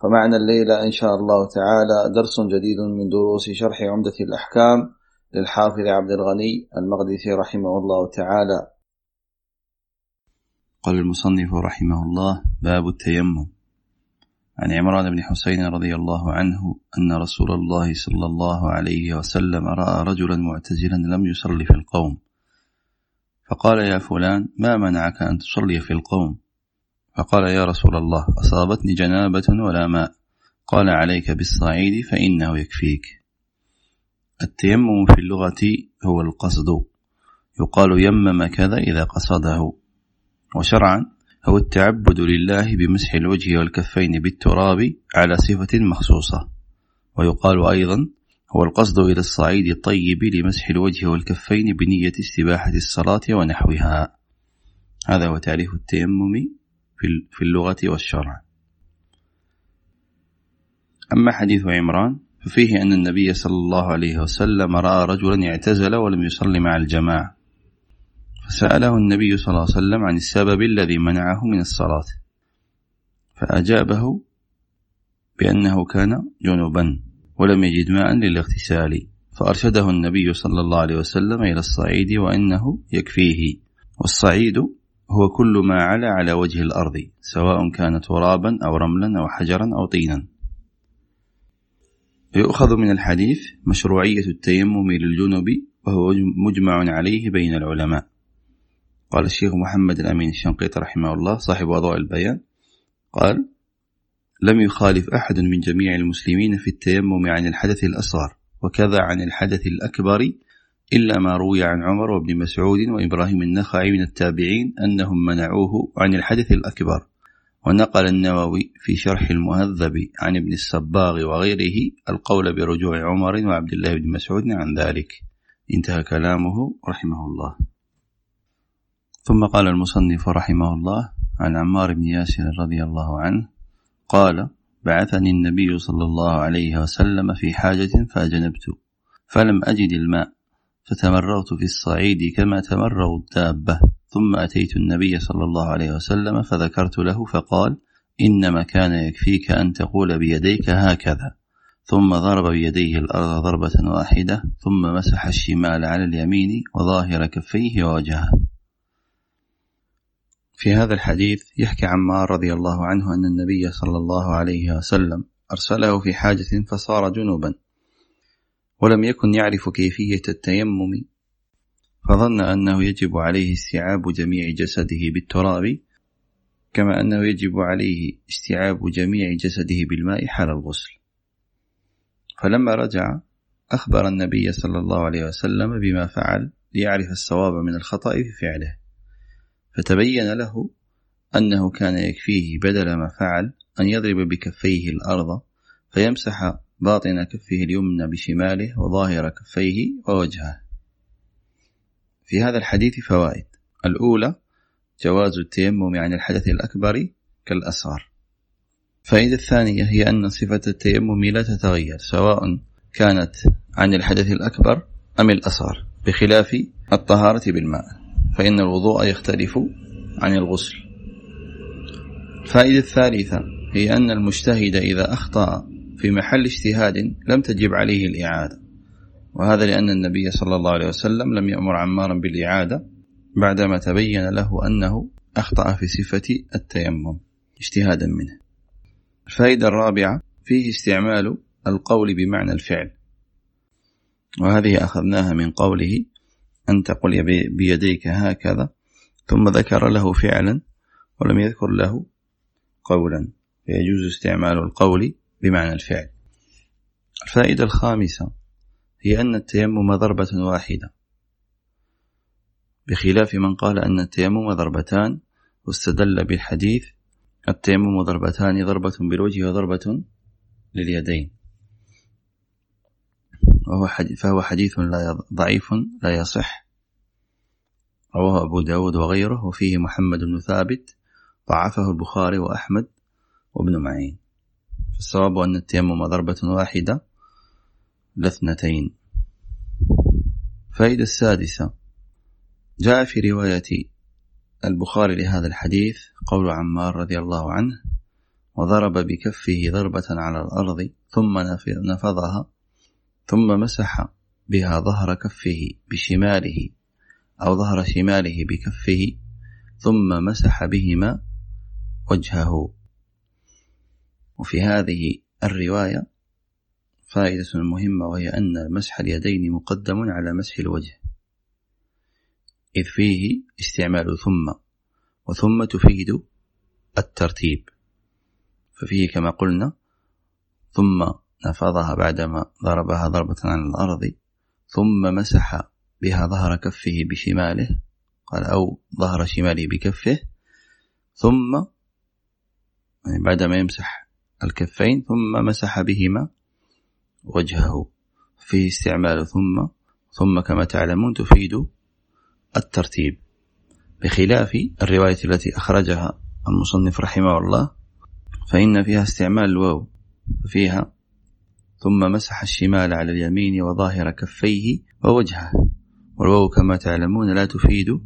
فمعنا الليلة إن شاء الله تعالى درس جديد من دروس شرح عمدة الأحكام للحافظ عبد الغني المقدسي رحمه الله تعالى. قال المصنف رحمه الله باب التيمم. عن عمران بن حسين رضي الله عنه أن رسول الله صلى الله عليه وسلم رأى رجلا معتزلا لم يصلي في القوم. فقال يا فلان ما منعك أن تصلي في القوم؟ فقال يا رسول الله أصابتني جنابة ولا ماء. قال عليك بالصعيد فإنه يكفيك. التيمم في اللغة هو القصد. يقال يمم كذا إذا قصده. وشرعا هو التعبد لله بمسح الوجه والكفين بالتراب على صفة مخصوصة. ويقال أيضا هو القصد إلى الصعيد الطيب لمسح الوجه والكفين بنية استباحة الصلاة ونحوها. هذا هو تعريف التيمم في اللغة والشرع. أما حديث عمران ففيه أن النبي صلى الله عليه وسلم رأى رجلا اعتزل ولم يصلي مع الجماعة. فسأله النبي صلى الله عليه وسلم عن السبب الذي منعه من الصلاة. فأجابه بأنه كان جنبا ولم يجد ماء للاغتسال. فأرشده النبي صلى الله عليه وسلم إلى الصعيد وإنه يكفيه. والصعيد هو كل ما علا على وجه الأرض سواء كان ترابا أو رملا أو حجرا أو طينا. يؤخذ من الحديث مشروعية التيمم للجنب وهو مجمع عليه بين العلماء. قال الشيخ محمد الأمين الشنقيط رحمه الله صاحب وضوء البيان قال لم يخالف أحد من جميع المسلمين في التيمم عن الحدث الأصغر وكذا عن الحدث الأكبر إلا ما روي عن عمر وابن مسعود وإبراهيم النخعي من التابعين أنهم منعوه عن الحدث الأكبر. ونقل النووي في شرح المهذب عن ابن الصباغ وغيره القول برجوع عمر وعبد الله بن مسعود عن ذلك. انتهى كلامه رحمه الله. ثم قال المصنف رحمه الله عن عمار بن ياسر رضي الله عنه قال بعثني النبي صلى الله عليه وسلم في حاجة فأجنبت فلم أجد الماء. فتمرغت في الصعيد كما تمرغ الدابة. ثم أتيت النبي صلى الله عليه وسلم فذكرت له فقال إنما كان يكفيك أن تقول بيديك هكذا. ثم ضرب بيديه الأرض ضربة واحدة ثم مسح الشمال على اليمين وظاهر كفيه ووجهه. في هذا الحديث يحكي عمار رضي الله عنه أن النبي صلى الله عليه وسلم أرسله في حاجة فصار جنوبا. ولم يكن يعرف كيفية التيمم. فظن أنه يجب عليه استيعاب جميع جسده بالتراب كما أنه يجب عليه استيعاب جميع جسده بالماء حال الغسل. فلما رجع أخبر النبي صلى الله عليه وسلم بما فعل ليعرف الصواب من الخطأ في فعله. فتبين له أنه كان يكفيه بدل ما فعل أن يضرب بكفيه الأرض فيمسح باطن كفه اليمنى بشماله وظاهر كفيه ووجهه. في هذا الحديث فوائد. الأولى جواز التيمم عن الحدث الأكبر كالأصغر. الفائدة الثانية هي أن صفة التيمم لا تتغير سواء كانت عن الحدث الأكبر أم الأصغر بخلاف الطهارة بالماء. فإن الوضوء يختلف عن الغسل. الفائدة الثالثة هي أن المجتهد إذا أخطأ في محل اجتهاد لم تجب عليه الإعادة. وهذا لأن النبي صلى الله عليه وسلم لم يأمر عمارا بالإعادة بعدما تبين له أنه أخطأ في صفة التيمم اجتهادا منه. الفائدة الرابعة فيه استعمال القول بمعنى الفعل. وهذه أخذناها من قوله أن تقول بيديك هكذا ثم ذكر له فعلا ولم يذكر له قولا. فيجوز استعمال القول بمعنى الفعل. الفائدة الخامسة هي أن التيمم ضربة واحدة. بخلاف من قال أن التيمم ضربتان واستدل بالحديث التيمم ضربتان ضربة بالوجه وضربة لليدين. وهو حديث فهو حديث لا ضعيف لا يصح. رواه أبو داود وغيره وفيه محمد بن ثابت ضعفه البخاري وأحمد وابن معين. فالصواب أن التيمم ضربة واحدة لاثنتين. فائدة السادسة. جاء في رواية البخاري لهذا الحديث قول عمار رضي الله عنه وضرب بكفه ضربة على الأرض ثم نفضها ثم مسح بها ظهر كفه بشماله أو ظهر شماله بكفه ثم مسح بهما وجهه. وفي هذه الرواية فائدة مهمة وهي أن مسح اليدين مقدم على مسح الوجه إذ فيه استعمال ثم وثم تفيد الترتيب. ففيه كما قلنا ثم نفضها بعدما ضربها ضربة على الأرض ثم مسح بها ظهر كفه بشماله قال أو ظهر شماله بكفه ثم يعني بعدما يمسح الكفين ثم مسح بهما وجهه فيه استعمال ثم ثم كما تعلمون تفيد الترتيب. بخلاف الرواية التي أخرجها المصنف رحمه الله فإن فيها استعمال الواو فيها ثم مسح الشمال على اليمين وظاهر كفيه ووجهه. والواو كما تعلمون لا تفيد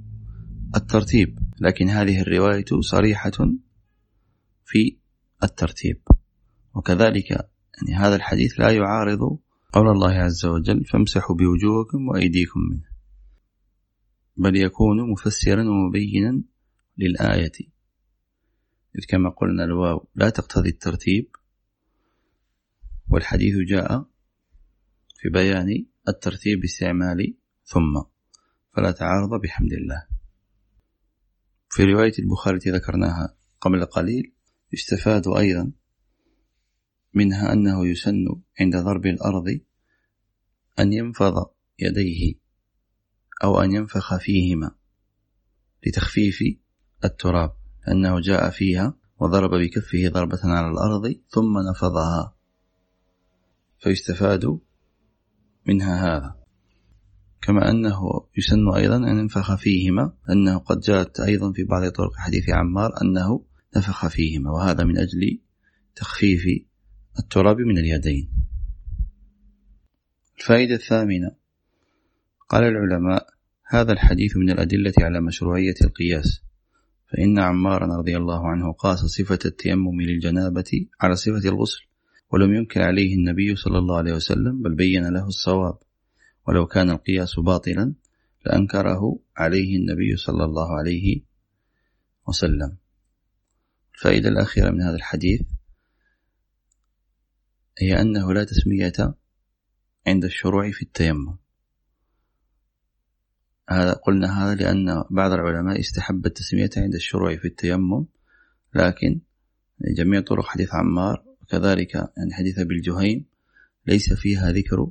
الترتيب لكن هذه الرواية صريحة في الترتيب. وكذلك يعني هذا الحديث لا يعارض قول الله عز وجل فامسحوا بوجوهكم وأيديكم منه بل يكون مفسرا ومبينا للآية. إذ كما قلنا الواو لا تقتضي الترتيب والحديث جاء في بيان الترتيب باستعمال ثم فلا تعارض بحمد الله. في رواية البخاري التي ذكرناها قبل قليل يستفاد أيضا منها أنه يسن عند ضرب الأرض أن ينفض يديه أو أن ينفخ فيهما لتخفيف التراب أنه جاء فيها وضرب بكفه ضربة على الأرض ثم نفضها. فيستفاد منها هذا. كما أنه يسن أيضا أن ينفخ فيهما أنه قد جاءت أيضا في بعض طرق حديث عمار أنه نفخ فيهما وهذا من أجل تخفيف التراب من اليدين. الفائدة الثامنة. قال العلماء هذا الحديث من الأدلة على مشروعية القياس. فإن عمارا رضي الله عنه قاس صفة التيمم للجنابة على صفة الغسل ولم ينكر عليه النبي صلى الله عليه وسلم بل بين له الصواب. ولو كان القياس باطلا لأنكره عليه النبي صلى الله عليه وسلم. الفائدة الأخيرة من هذا الحديث هي أنه لا تسمية عند الشروع في التيمم. هذا قلنا هذا لأن بعض العلماء استحب التسمية عند الشروع في التيمم لكن جميع طرق حديث عمار وكذلك يعني حديث أبي الجهيم ليس فيها ذكر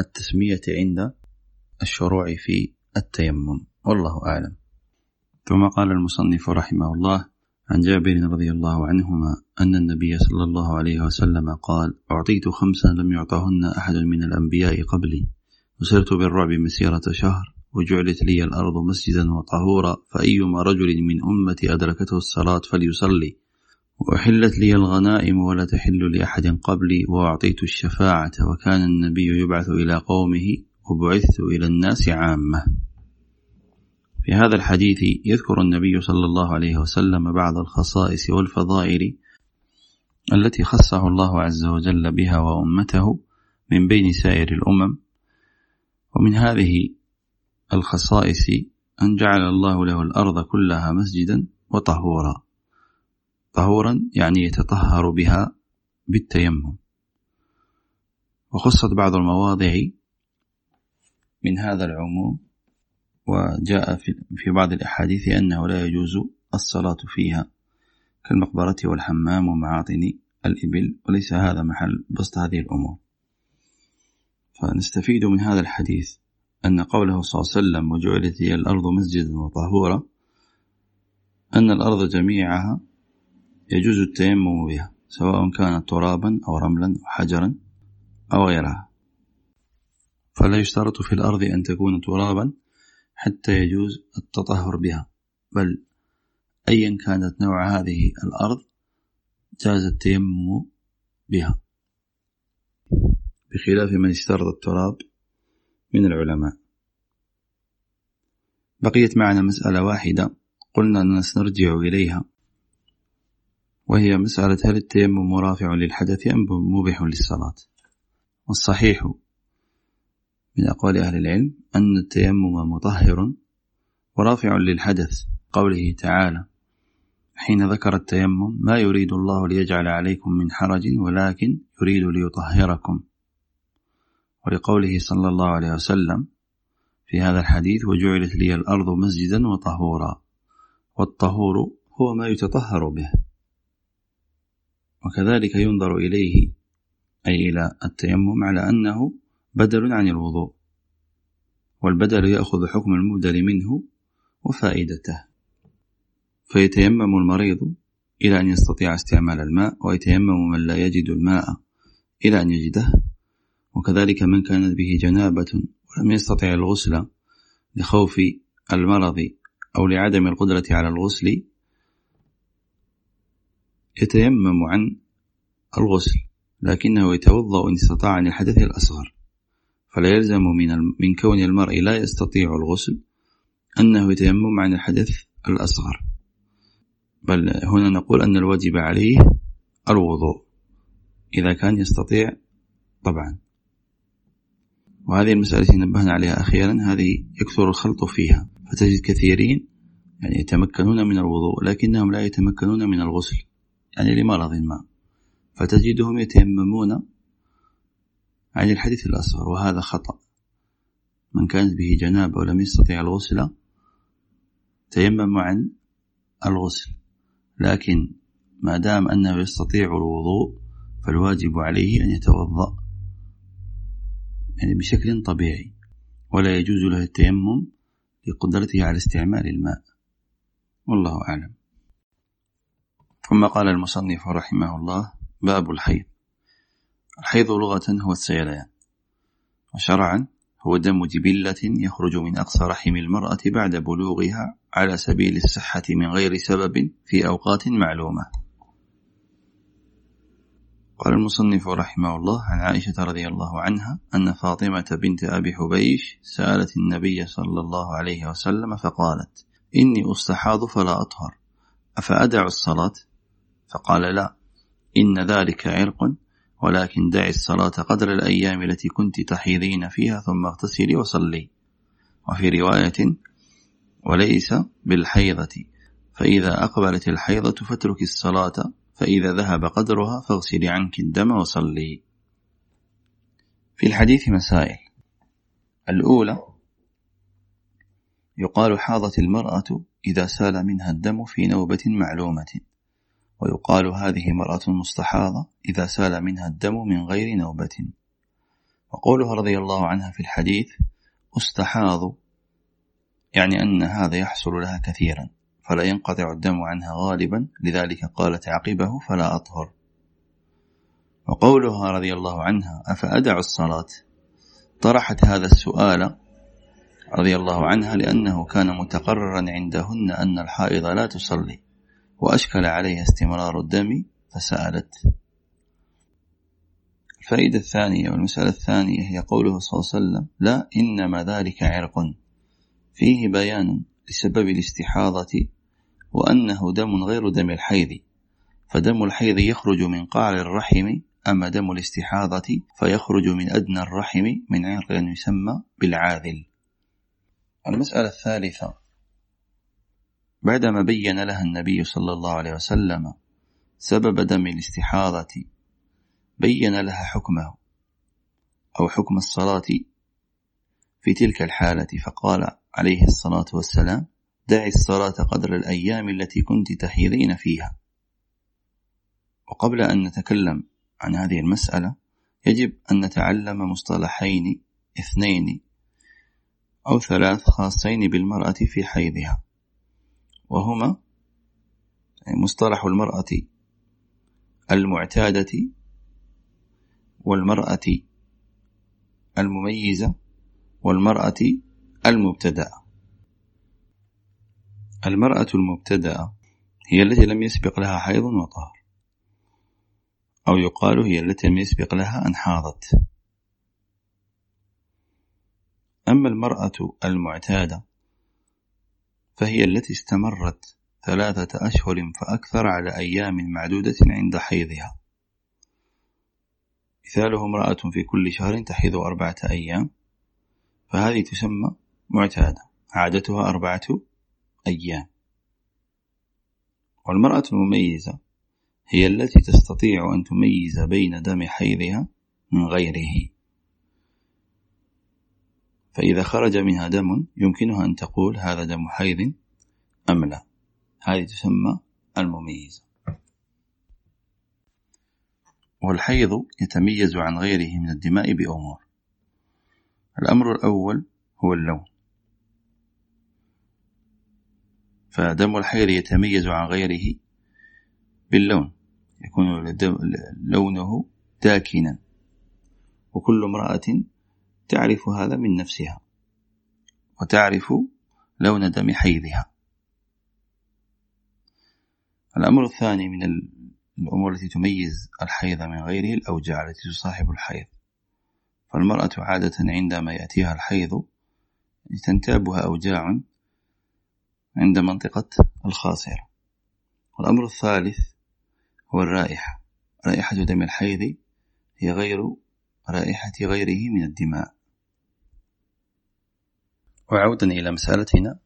التسمية عند الشروع في التيمم. والله أعلم. ثم قال المصنف رحمه الله عن جابر رضي الله عنهما أن النبي صلى الله عليه وسلم قال أعطيت خمسا لم يعطهن أحد من الأنبياء قبلي وسرت بالرعب مسيرة شهر وجعلت لي الأرض مسجدا وطهورا فأيما رجل من أمتي أدركته الصلاة فليصلي وأحلت لي الغنائم ولا تحل لأحد قبلي وأعطيت الشفاعة وكان النبي يبعث إلى قومه وبعثت إلى الناس عامة. في هذا الحديث يذكر النبي صلى الله عليه وسلم بعض الخصائص والفضائل التي خصه الله عز وجل بها وأمته من بين سائر الأمم. ومن هذه الخصائص أن جعل الله له الأرض كلها مسجدا وطهورا. طهورا يعني يتطهر بها بالتيمم. وخصت بعض المواضع من هذا العموم وجاء في بعض الأحاديث أنه لا يجوز الصلاة فيها كالمقبرة والحمام ومعاطن الإبل وليس هذا محل بسط هذه الأمور. فنستفيد من هذا الحديث أن قوله صلى الله عليه وسلم وجعلت هي الأرض مسجدا وطهورا أن الأرض جميعها يجوز التيمم بها سواء كانت ترابا أو رملا أو حجرا أو غيرها. فلا يشترط في الأرض أن تكون ترابا حتى يجوز التطهر بها. بل أيا كانت نوع هذه الأرض جاز التيمم بها. بخلاف من اشترط التراب من العلماء. بقيت معنا مسألة واحدة قلنا أننا سنرجع إليها. وهي مسألة هل التيمم مرافع للحدث أم مبيح للصلاة؟ والصحيح من أقوال أهل العلم أن التيمم مطهر ورافع للحدث قوله تعالى حين ذكر التيمم ما يريد الله ليجعل عليكم من حرج ولكن يريد ليطهركم ولقوله صلى الله عليه وسلم في هذا الحديث وجعلت لي الأرض مسجدا وطهورا والطهور هو ما يتطهر به وكذلك ينظر إليه أي إلى التيمم على أنه بدل عن الوضوء والبدل يأخذ حكم المبدل منه وفائدته. فيتيمم المريض إلى أن يستطيع استعمال الماء ويتيمم من لا يجد الماء إلى أن يجده. وكذلك من كانت به جنابة ولم يستطع الغسل لخوف المرض أو لعدم القدرة على الغسل يتيمم عن الغسل لكنه يتوضأ إن استطاع عن الحدث الأصغر. فلا يلزم من من كون المرء لا يستطيع الغسل أنه يتيمم عن الحدث الأصغر. بل هنا نقول أن الواجب عليه الوضوء إذا كان يستطيع طبعا. وهذه المسألة نبهنا عليها أخيرا هذه يكثر الخلط فيها فتجد كثيرين يعني يتمكنون من الوضوء لكنهم لا يتمكنون من الغسل يعني لمرض ما. فتجدهم يتيممون عن الحديث الأصغر وهذا خطأ. من كانت به جنابة ولم يستطيع الغسل تيمم عن الغسل. لكن ما دام أنه يستطيع الوضوء فالواجب عليه أن يتوضأ. يعني بشكل طبيعي. ولا يجوز له التيمم لقدرته على استعمال الماء. والله أعلم. ثم قال المصنف رحمه الله باب الحيض. الحيض لغة هو السيلان وشرعا هو دم جبلة يخرج من أقصى رحم المرأة بعد بلوغها على سبيل الصحة من غير سبب في أوقات معلومة. قال المصنف رحمه الله عن عائشة رضي الله عنها أن فاطمة بنت أبي حبيش سألت النبي صلى الله عليه وسلم فقالت إني أستحاض فلا أطهر. أفأدع الصلاة؟ فقال لا. إن ذلك عرق ولكن دعي الصلاة قدر الأيام التي كنت تحيضين فيها ثم اغتسلي وصلي. وفي رواية وليس بالحيضة فإذا أقبلت الحيضة فاترك الصلاة فإذا ذهب قدرها فاغسلي عنك الدم وصلي. في الحديث مسائل. الأولى يقال حاضت المرأة إذا سال منها الدم في نوبة معلومة. ويقال هذه مرأة مستحاضة إذا سال منها الدم من غير نوبة. وقولها رضي الله عنها في الحديث أستحاض يعني أن هذا يحصل لها كثيرا فلا ينقطع الدم عنها غالبا لذلك قالت عقبه فلا أطهر وقولها رضي الله عنها أفأدع الصلاة؟ طرحت هذا السؤال رضي الله عنها لأنه كان متقررا عندهن أن الحائض لا تصلي. وأشكل عليها استمرار الدم فسألت. الفائدة الثانية والمسألة الثانية هي قوله صلى الله عليه وسلم لا إنما ذلك عرق. فيه بيان لسبب الاستحاضة وأنه دم غير دم الحيض فدم الحيض يخرج من قعر الرحم أما دم الاستحاضة فيخرج من أدنى الرحم من عرق يسمى بالعاذل. المسألة الثالثة بعدما بين لها النبي صلى الله عليه وسلم سبب دم الاستحاضة بين لها حكمه أو حكم الصلاة في تلك الحالة فقال عليه الصلاة والسلام دعي الصلاة قدر الأيام التي كنت تحيضين فيها وقبل أن نتكلم عن هذه المسألة يجب أن نتعلم مصطلحين اثنين أو ثلاث خاصين بالمرأة في حيضها. وهما مصطلح المرأة المعتادة والمرأة المميزة والمرأة المبتدأة. المرأة المبتدأة هي التي لم يسبق لها حيض وطهر أو يقال هي التي لم يسبق لها أن حاضت. أما المرأة المعتادة فهي التي استمرت ثلاثة أشهر فأكثر على أيام معدودة عند حيضها. مثاله امرأة في كل شهر تحيض أربعة أيام فهذه تسمى معتادة عادتها أربعة أيام. والمرأة المميزة هي التي تستطيع أن تميز بين دم حيضها من غيره. فإذا خرج منها دم يمكنها أن تقول هذا دم حيض أم لا. هذه تسمى المميزة والحيض يتميز عن غيره من الدماء بأمور. الأمر الأول هو اللون. فدم الحيض يتميز عن غيره باللون. يكون لونه داكنا. وكل امرأة تعرف هذا من نفسها. وتعرف لون دم حيضها. الأمر الثاني من الأمور التي تميز الحيض من غيره الأوجاع التي تصاحب الحيض. فالمرأة عادة عندما يأتيها الحيض تنتابها أوجاع عند منطقة الخاصرة. والأمر الثالث هو الرائحة. رائحة دم الحيض هي غير رائحة غيره من الدماء. وعودا إلى مسألتنا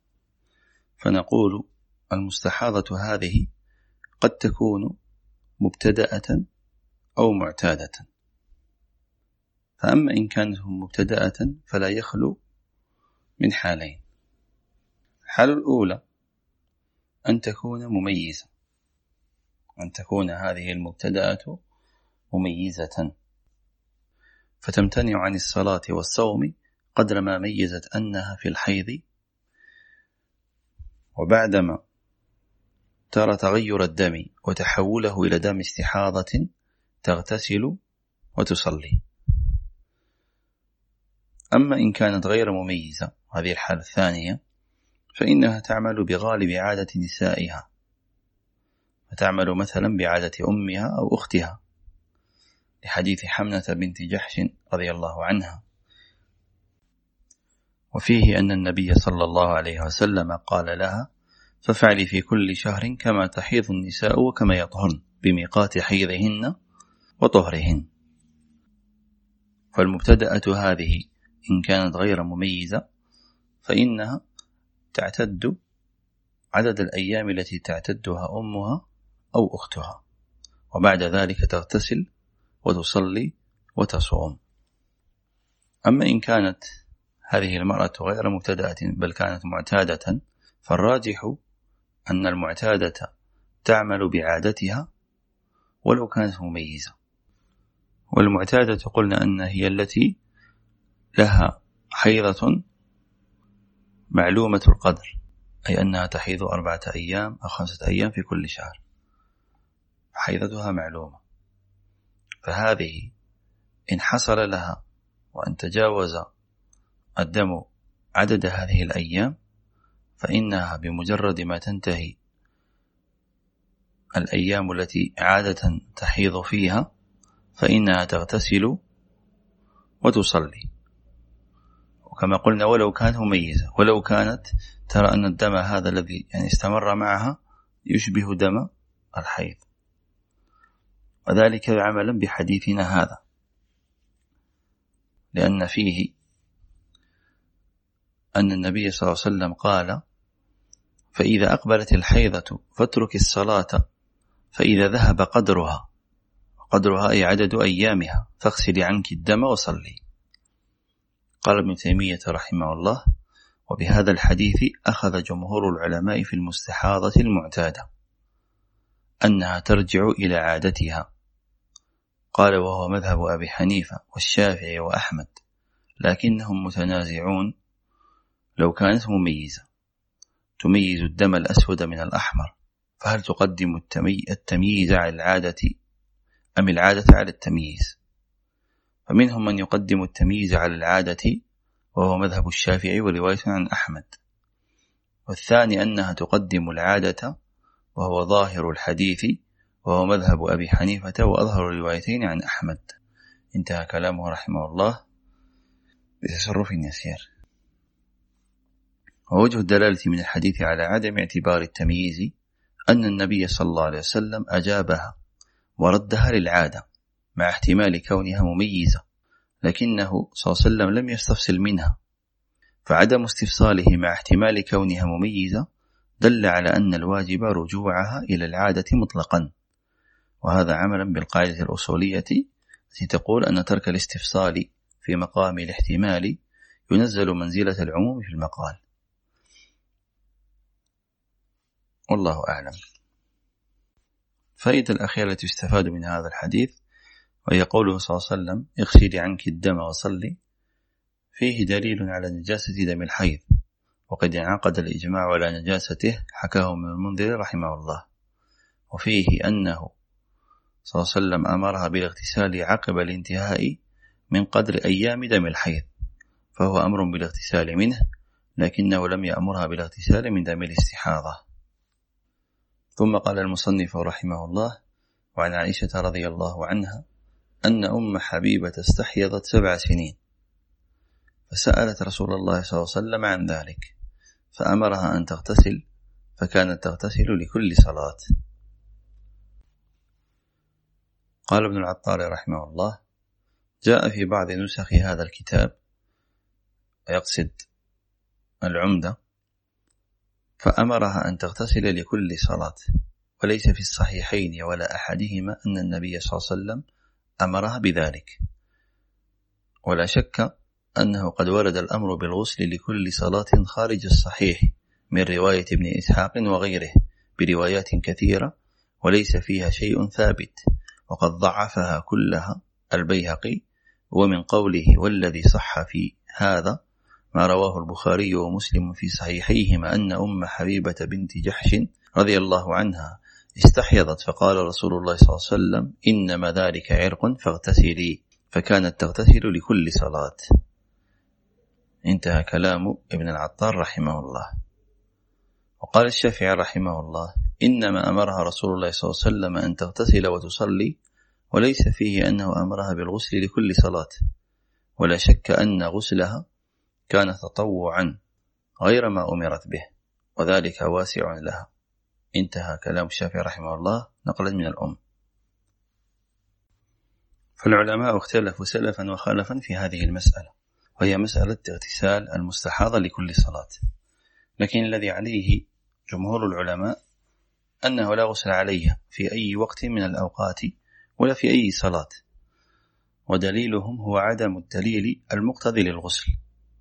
فنقول المستحاضة هذه قد تكون مبتدأة أو معتادة. فأما إن كانت مبتدأة فلا يخلو من حالين. الحالة الأولى أن تكون مميزة. أن تكون هذه المبتدأة مميزة. فتمتنع عن الصلاة والصوم قدر ما ميزت أنها في الحيض. وبعدما ترى تغير الدم وتحوله إلى دم استحاضة تغتسل وتصلي. أما إن كانت غير مميزة هذه الحالة الثانية فإنها تعمل بغالب عادة نسائها. فتعمل مثلا بعادة أمها أو أختها. لحديث حمنة بنت جحش رضي الله عنها. وفيه أن النبي صلى الله عليه وسلم قال لها فافعلي في كل شهر كما تحيض النساء وكما يطهرن بميقات حيضهن وطهرهن. فالمبتدأة هذه إن كانت غير مميزة فإنها تعتد عدد الأيام التي تعتدها أمها أو أختها وبعد ذلك تغتسل وتصلي وتصوم. أما إن كانت هذه المرأة غير مبتدأة بل كانت معتادة فالراجح أن المعتادة تعمل بعادتها ولو كانت مميزة. والمعتادة قلنا أن هي التي لها حيضة معلومة القدر أي أنها تحيض أربعة أيام أو خمسة أيام في كل شهر. حيضتها معلومة. فهذه إن حصل لها وأن تجاوز الدم عدد هذه الأيام فإنها بمجرد ما تنتهي الأيام التي عادة تحيض فيها فإنها تغتسل وتصلي. وكما قلنا ولو كانت مميزة ولو كانت ترى أن الدم هذا الذي يعني استمر معها يشبه دم الحيض. وذلك عملا بحديثنا هذا. لأن فيه أن النبي صلى الله عليه وسلم قال فإذا أقبلت الحيضة فاترك الصلاة فإذا ذهب قدرها قدرها أي عدد أيامها فاغسلي عنك الدم وصلي. قال ابن تيمية رحمه الله وبهذا الحديث أخذ جمهور العلماء في المستحاضة المعتادة أنها ترجع إلى عادتها. قال وهو مذهب أبي حنيفة والشافعي وأحمد لكنهم متنازعون لو كانت مميزة. تميز الدم الأسود من الأحمر فهل تقدم التمييز على العادة أم العادة على التمييز؟ فمنهم من يقدم التمييز على العادة وهو مذهب الشافعي ورواية عن أحمد. والثاني أنها تقدم العادة وهو ظاهر الحديث وهو مذهب أبي حنيفة وأظهر الروايتين عن أحمد. انتهى كلامه رحمه الله بتصرف يسير. ووجه الدلالة من الحديث على عدم اعتبار التمييز أن النبي صلى الله عليه وسلم أجابها وردها للعادة مع احتمال كونها مميزة لكنه صلى الله عليه وسلم لم يستفصل منها. فعدم استفصاله مع احتمال كونها مميزة دل على أن الواجب رجوعها إلى العادة مطلقا. وهذا عملا بالقاعدة الأصولية التي تقول أن ترك الاستفصال في مقام الاحتمال ينزل منزلة العموم في المقال. والله أعلم. فائدة الأخيرة التي يستفاد من هذا الحديث وهي قوله صلى الله عليه وسلم اغسلي عنك الدم وصلي فيه دليل على نجاسة دم الحيض وقد انعقد الإجماع على نجاسته حكاه من المنذر رحمه الله. وفيه أنه صلى الله عليه وسلم أمرها بالاغتسال عقب الانتهاء من قدر أيام دم الحيض فهو أمر بالاغتسال منه لكنه لم يأمرها بالاغتسال من دم الاستحاضة. ثم قال المصنف رحمه الله وعن عائشة رضي الله عنها أن أم حبيبة استحيضت سبع سنين. فسألت رسول الله صلى الله عليه وسلم عن ذلك فأمرها أن تغتسل فكانت تغتسل لكل صلاة. قال ابن العطار رحمه الله جاء في بعض نسخ هذا الكتاب ويقصد العمدة فأمرها أن تغتسل لكل صلاة وليس في الصحيحين ولا أحدهما أن النبي صلى الله عليه وسلم أمرها بذلك. ولا شك أنه قد ورد الأمر بالغسل لكل صلاة خارج الصحيح من رواية ابن إسحاق وغيره بروايات كثيرة وليس فيها شيء ثابت. وقد ضعفها كلها البيهقي ومن قوله والذي صح في هذا ما رواه البخاري ومسلم في صحيحيهما أن أم حبيبة بنت جحش رضي الله عنها استحيضت فقال رسول الله صلى الله عليه وسلم إنما ذلك عرق فاغتسلي فكانت تغتسل لكل صلاة. انتهى كلام ابن العطار رحمه الله. وقال الشافعي رحمه الله إنما أمرها رسول الله صلى الله عليه وسلم أن تغتسل وتصلي وليس فيه أنه أمرها بالغسل لكل صلاة. ولا شك أن غسلها كان تطوعا غير ما أمرت به وذلك واسع لها. انتهى كلام الشافعي رحمه الله نقلا من الأم. فالعلماء اختلفوا سلفا وخلفا في هذه المسألة وهي مسألة اغتسال المستحاضة لكل صلاة. لكن الذي عليه جمهور العلماء أنه لا غسل عليها في أي وقت من الأوقات ولا في أي صلاة. ودليلهم هو عدم الدليل المقتضي للغسل.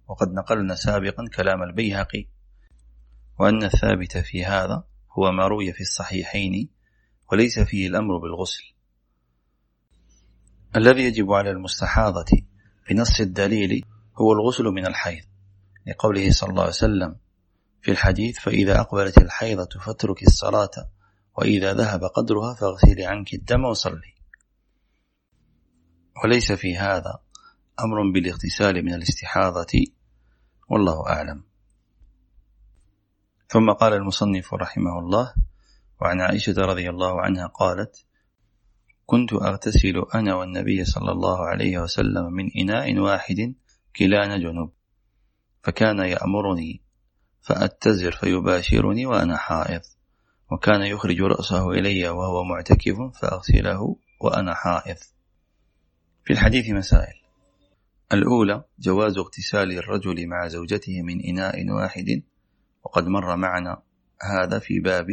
وقد نقلنا سابقا كلام البيهقي. وأن الثابت في هذا هو ما روي في الصحيحين وليس فيه الأمر بالغسل. الذي يجب على المستحاضة بنص الدليل هو الغسل من الحيض. لقوله صلى الله عليه وسلم في الحديث فإذا أقبلت الحيضة فاترك الصلاة وإذا ذهب قدرها فاغسلي عنك الدم وصلي. وليس في هذا أمر بالاغتسال من الاستحاضة والله أعلم. ثم قال المصنف رحمه الله وعن عائشة رضي الله عنها قالت كنت أغتسل أنا والنبي صلى الله عليه وسلم من إناء واحد كلانا جنوب فكان يأمرني فأتزر فيباشرني وأنا حائض. وكان يخرج رأسه إلي وهو معتكف فأغسله وأنا حائض. في الحديث مسائل. الأولى جواز اغتسال الرجل مع زوجته من إناء واحد وقد مر معنا هذا في باب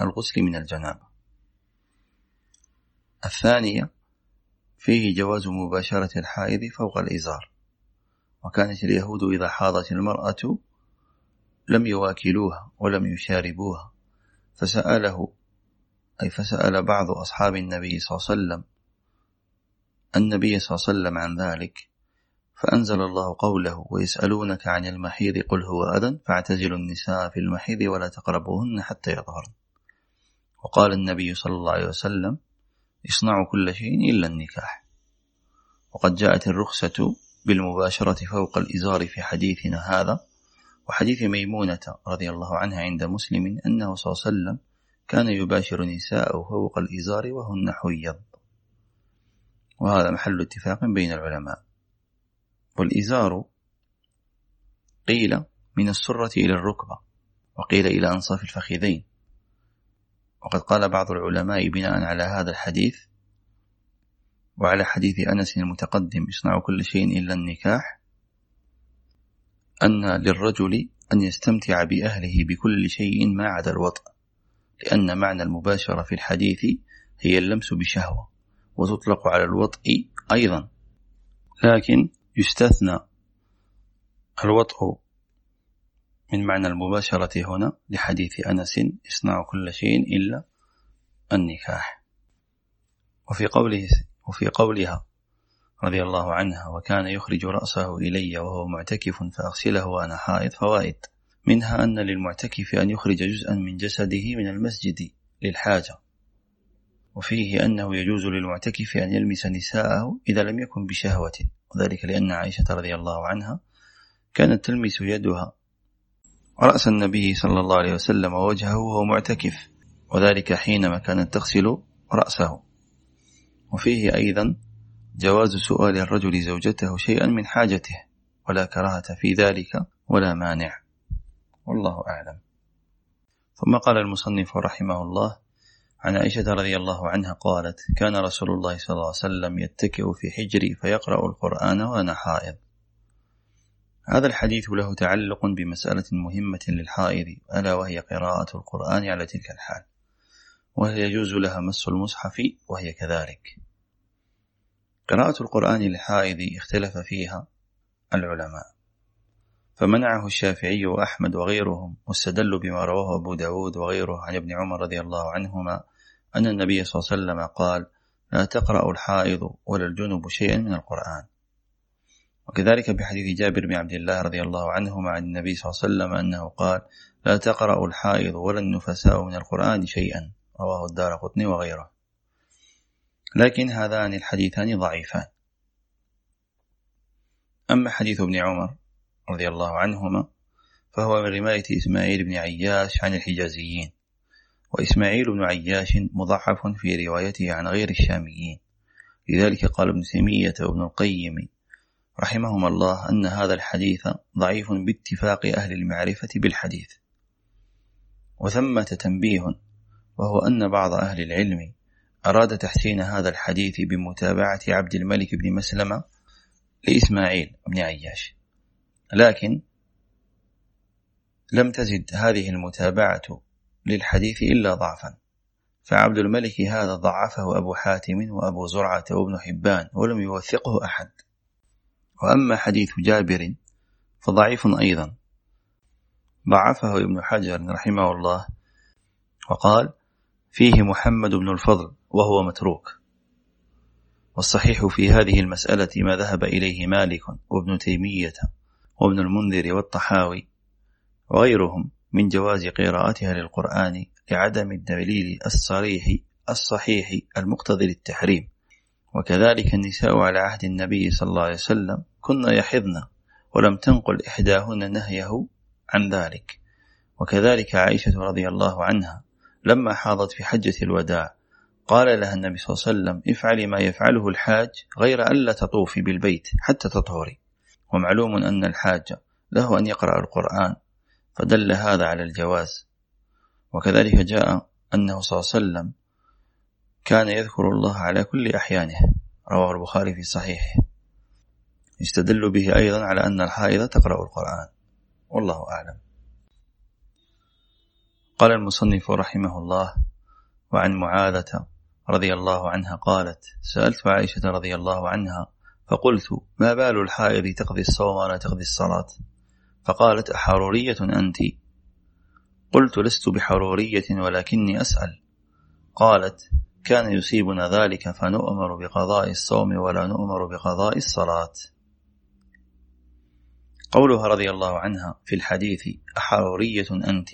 الغسل من الجنابة. الثانية فيه جواز مباشرة الحائض فوق الإزار. وكانت اليهود إذا حاضت المرأة لم يواكلوها ولم يشاربوها. فسأله أي فسأل بعض أصحاب النبي صلى الله عليه وسلم النبي صلى الله عليه وسلم عن ذلك فأنزل الله قوله ويسألونك عن المحيض قل هو أذى فاعتزلوا النساء في المحيض ولا تقربوهن حتى يطهرن. وقال النبي صلى الله عليه وسلم اصنعوا كل شيء إلا النكاح. وقد جاءت الرخصة بالمباشرة فوق الإزار في حديثنا هذا وحديث ميمونة رضي الله عنها عند مسلم أنه صلى الله عليه وسلم كان يباشر نساءه فوق الإزار وهن حيض. وهذا محل اتفاق بين العلماء. والإزار قيل من السرة إلى الركبة وقيل إلى أنصاف الفخذين. وقد قال بعض العلماء بناء على هذا الحديث وعلى حديث أنس المتقدم اصنعوا كل شيء إلا النكاح أن للرجل أن يستمتع بأهله بكل شيء ما عدا الوطء لأن معنى المباشرة في الحديث هي اللمس بشهوة وتطلق على الوطء أيضا. لكن يستثنى الوطء من معنى المباشرة هنا لحديث أنس اصنعوا كل شيء إلا النكاح. وفي قوله وفي قولها رضي الله عنها وكان يخرج رأسه إلي وهو معتكف فأغسله وأنا حائض فوائد. منها أن للمعتكف أن يخرج جزءا من جسده من المسجد للحاجة. وفيه أنه يجوز للمعتكف أن يلمس نساءه إذا لم يكن بشهوة. وذلك لأن عائشة رضي الله عنها كانت تلمس يدها. رأس النبي صلى الله عليه وسلم ووجهه وهو معتكف. وذلك حينما كانت تغسل رأسه. وفيه أيضا جواز سؤال الرجل زوجته شيئا من حاجته ولا كراهة في ذلك ولا مانع. والله أعلم. ثم قال المصنف رحمه الله عن عائشة رضي الله عنها قالت كان رسول الله صلى الله عليه وسلم يتكئ في حجري فيقرأ القرآن وأنا حائض. هذا الحديث له تعلق بمسألة مهمة للحائض ألا وهي قراءة القرآن على تلك الحال وهل يجوز لها مس المصحف وهي كذلك. قراءة القرآن للحائض اختلف فيها العلماء فمنعه الشافعي وأحمد وغيرهم واستدلوا بما رواه أبو داود وغيره عن ابن عمر رضي الله عنهما أن النبي صلى الله عليه وسلم قال لا تقرأ الحائض ولا الجنب شيئا من القرآن وكذلك بحديث جابر بن عبد الله رضي الله عنهما عن النبي صلى الله عليه وسلم أنه قال لا تقرأ الحائض ولا النفساء من القرآن شيئا رواه الدار قطني وغيره. لكن هذان الحديثان ضعيفان. أما حديث ابن عمر رضي الله عنهما فهو من رماية إسماعيل بن عياش عن الحجازيين وإسماعيل بن عياش مضعف في روايته عن غير الشاميين. لذلك قال ابن تيمية وابن القيم رحمهما الله أن هذا الحديث ضعيف باتفاق أهل المعرفة بالحديث. وثمة تنبيه وهو أن بعض أهل العلم أراد تحسين هذا الحديث بمتابعة عبد الملك بن مسلمة لإسماعيل بن عياش. لكن لم تزد هذه المتابعة للحديث إلا ضعفا. فعبد الملك هذا ضعفه أبو حاتم وأبو زرعة وابن حبان ولم يوثقه أحد. وأما حديث جابر فضعيف أيضا. ضعفه ابن حجر رحمه الله وقال فيه محمد بن الفضل وهو متروك. والصحيح في هذه المسألة ما ذهب إليه مالك وابن تيمية وابن المنذر والطحاوي وغيرهم من جواز قراءتها للقرآن لعدم الدليل الصريح الصحيح المقتضي للتحريم. وكذلك النساء على عهد النبي صلى الله عليه وسلم كن يحضن ولم تنقل إحداهن نهيه عن ذلك. وكذلك عائشة رضي الله عنها لما حاضت في حجة الوداع قال لها النبي صلى الله عليه وسلم افعلي ما يفعله الحاج غير ألا تطوفي بالبيت حتى تطهري. ومعلوم أن الحاج له أن يقرأ القرآن فدل هذا على الجواز. وكذلك جاء أنه صلى الله عليه وسلم كان يذكر الله على كل أحيانه. رواه البخاري في صحيحه. يستدل به أيضا على أن الحائض تقرأ القرآن. والله أعلم. قال المصنف رحمه الله وعن معاذة رضي الله عنها قالت سألت عائشة رضي الله عنها فقلت ما بال الحائض تقضي الصوم ولا تقضي الصلاة؟ فقالت أحرورية أنت؟ قلت لست بحرورية ولكني أسأل. قالت كان يصيبنا ذلك فنؤمر بقضاء الصوم ولا نؤمر بقضاء الصلاة. قولها رضي الله عنها في الحديث أحرورية أنت؟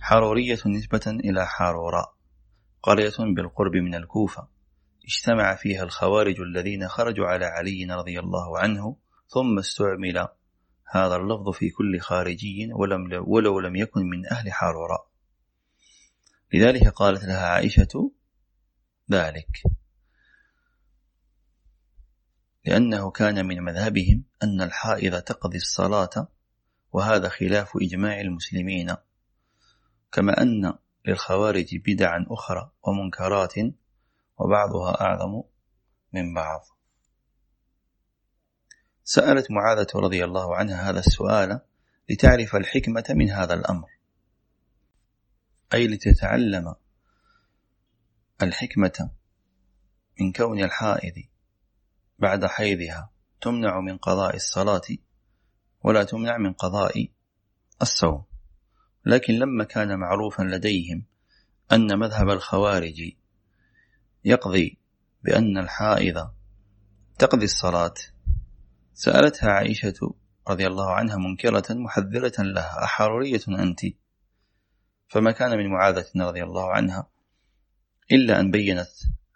حرورية نسبة إلى حاروراء قرية بالقرب من الكوفة اجتمع فيها الخوارج الذين خرجوا على علي رضي الله عنه ثم استعمل هذا اللفظ في كل خارجي ولم ولو لم يكن من أهل حاروراء لذلك قالت لها عائشة ذلك لأنه كان من مذهبهم أن الحائض تقضي الصلاة وهذا خلاف إجماع المسلمين كما أن للخوارج بدعا أخرى ومنكرات وبعضها أعظم من بعض. سألت معاذة رضي الله عنها هذا السؤال لتعرف الحكمة من هذا الأمر. أي لتتعلم الحكمة من كون الحائض بعد حيضها تمنع من قضاء الصلاة ولا تمنع من قضاء الصوم. لكن لما كان معروفا لديهم أن مذهب الخوارج يقضي بأن الحائض تقضي الصلاة سألتها عائشة رضي الله عنها منكرة محذرة لها أحرورية أنت؟ فما كان من معاذة رضي الله عنها إلا أن بينت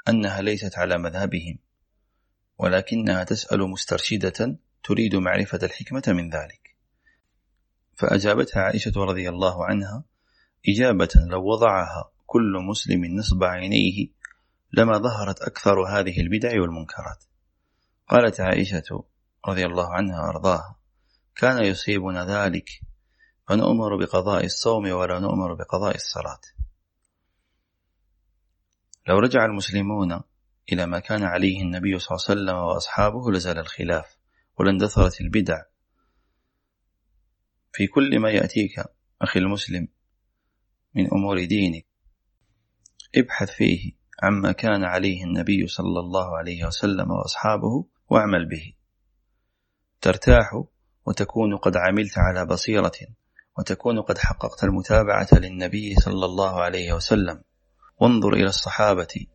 أنها ليست على مذهبهم ولكنها تسأل مسترشدة تريد معرفة الحكمة من ذلك. فأجابتها عائشة رضي الله عنها إجابة لو وضعها كل مسلم نصب عينيه لما ظهرت أكثر هذه البدع والمنكرات. قالت عائشة رضي الله عنها وأرضاها كان يصيبنا ذلك فنؤمر بقضاء الصوم ولا نؤمر بقضاء الصلاة. لو رجع المسلمون إلى ما كان عليه النبي صلى الله عليه وسلم وأصحابه لزال الخلاف ولاندثرت البدع في كل ما يأتيك أخي المسلم من أمور دينك. ابحث فيه عما كان عليه النبي صلى الله عليه وسلم وأصحابه واعمل به. ترتاح وتكون قد عملت على بصيرة وتكون قد حققت المتابعة للنبي صلى الله عليه وسلم. وانظر إلى الصحابة.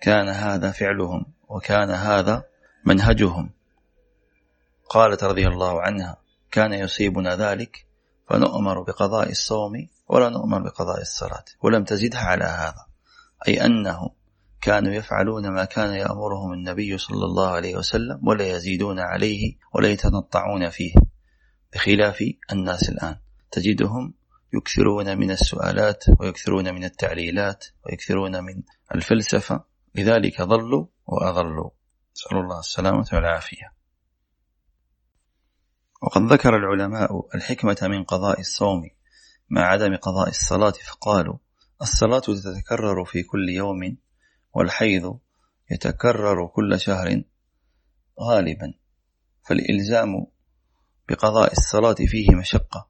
كان هذا فعلهم وكان هذا منهجهم. قالت رضي الله عنها كان يصيبنا ذلك فنؤمر بقضاء الصوم ولا نؤمر بقضاء الصلاة ولم تزدها على هذا. أي أنه كانوا يفعلون ما كان يأمرهم النبي صلى الله عليه وسلم ولا يزيدون عليه ولا يتنطعون فيه. بخلاف الناس الآن تجدهم يكثرون من السؤالات ويكثرون من التعليلات ويكثرون من الفلسفة لذلك ضلوا وأضلوا. نسأل الله السلامة والعافية. وقد ذكر العلماء الحكمة من قضاء الصوم مع عدم قضاء الصلاة فقالوا الصلاة تتكرر في كل يوم والحيض يتكرر كل شهر غالبا فالإلزام بقضاء الصلاة فيه مشقة.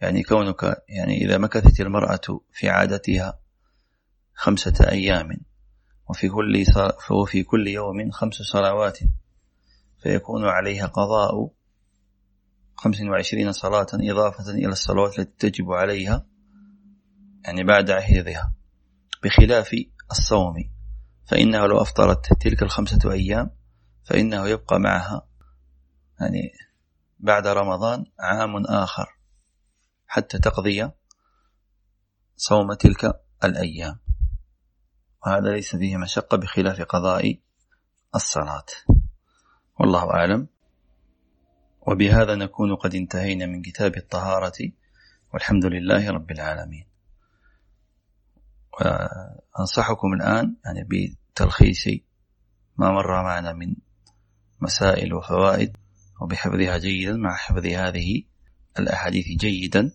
يعني كونك يعني إذا مكثت المرأة في عادتها خمسة أيام وفي كل وفي كل يوم خمس صلوات فيكون عليها قضاء خمس وعشرين صلاة إضافة إلى الصلوات التي تجب عليها يعني بعد عهدها. بخلاف الصوم فإنه لو أفطرت تلك الخمسة أيام فإنه يبقى معها يعني بعد رمضان عام آخر حتى تقضي صوم تلك الأيام. وهذا ليس فيه مشقة بخلاف قضاء الصلاة. والله أعلم. وبهذا نكون قد انتهينا من كتاب الطهارة والحمد لله رب العالمين. وأنصحكم الآن يعني بتلخيص ما مر معنا من مسائل وفوائد وبحفظها جيدا مع حفظ هذه الأحاديث جيدا.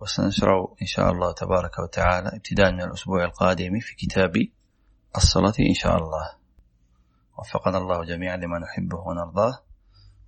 وسنشرع إن شاء الله تبارك وتعالى ابتداء من الأسبوع القادم في كتاب الصلاة إن شاء الله. وفقنا الله جميعا لما نحبه ونرضاه.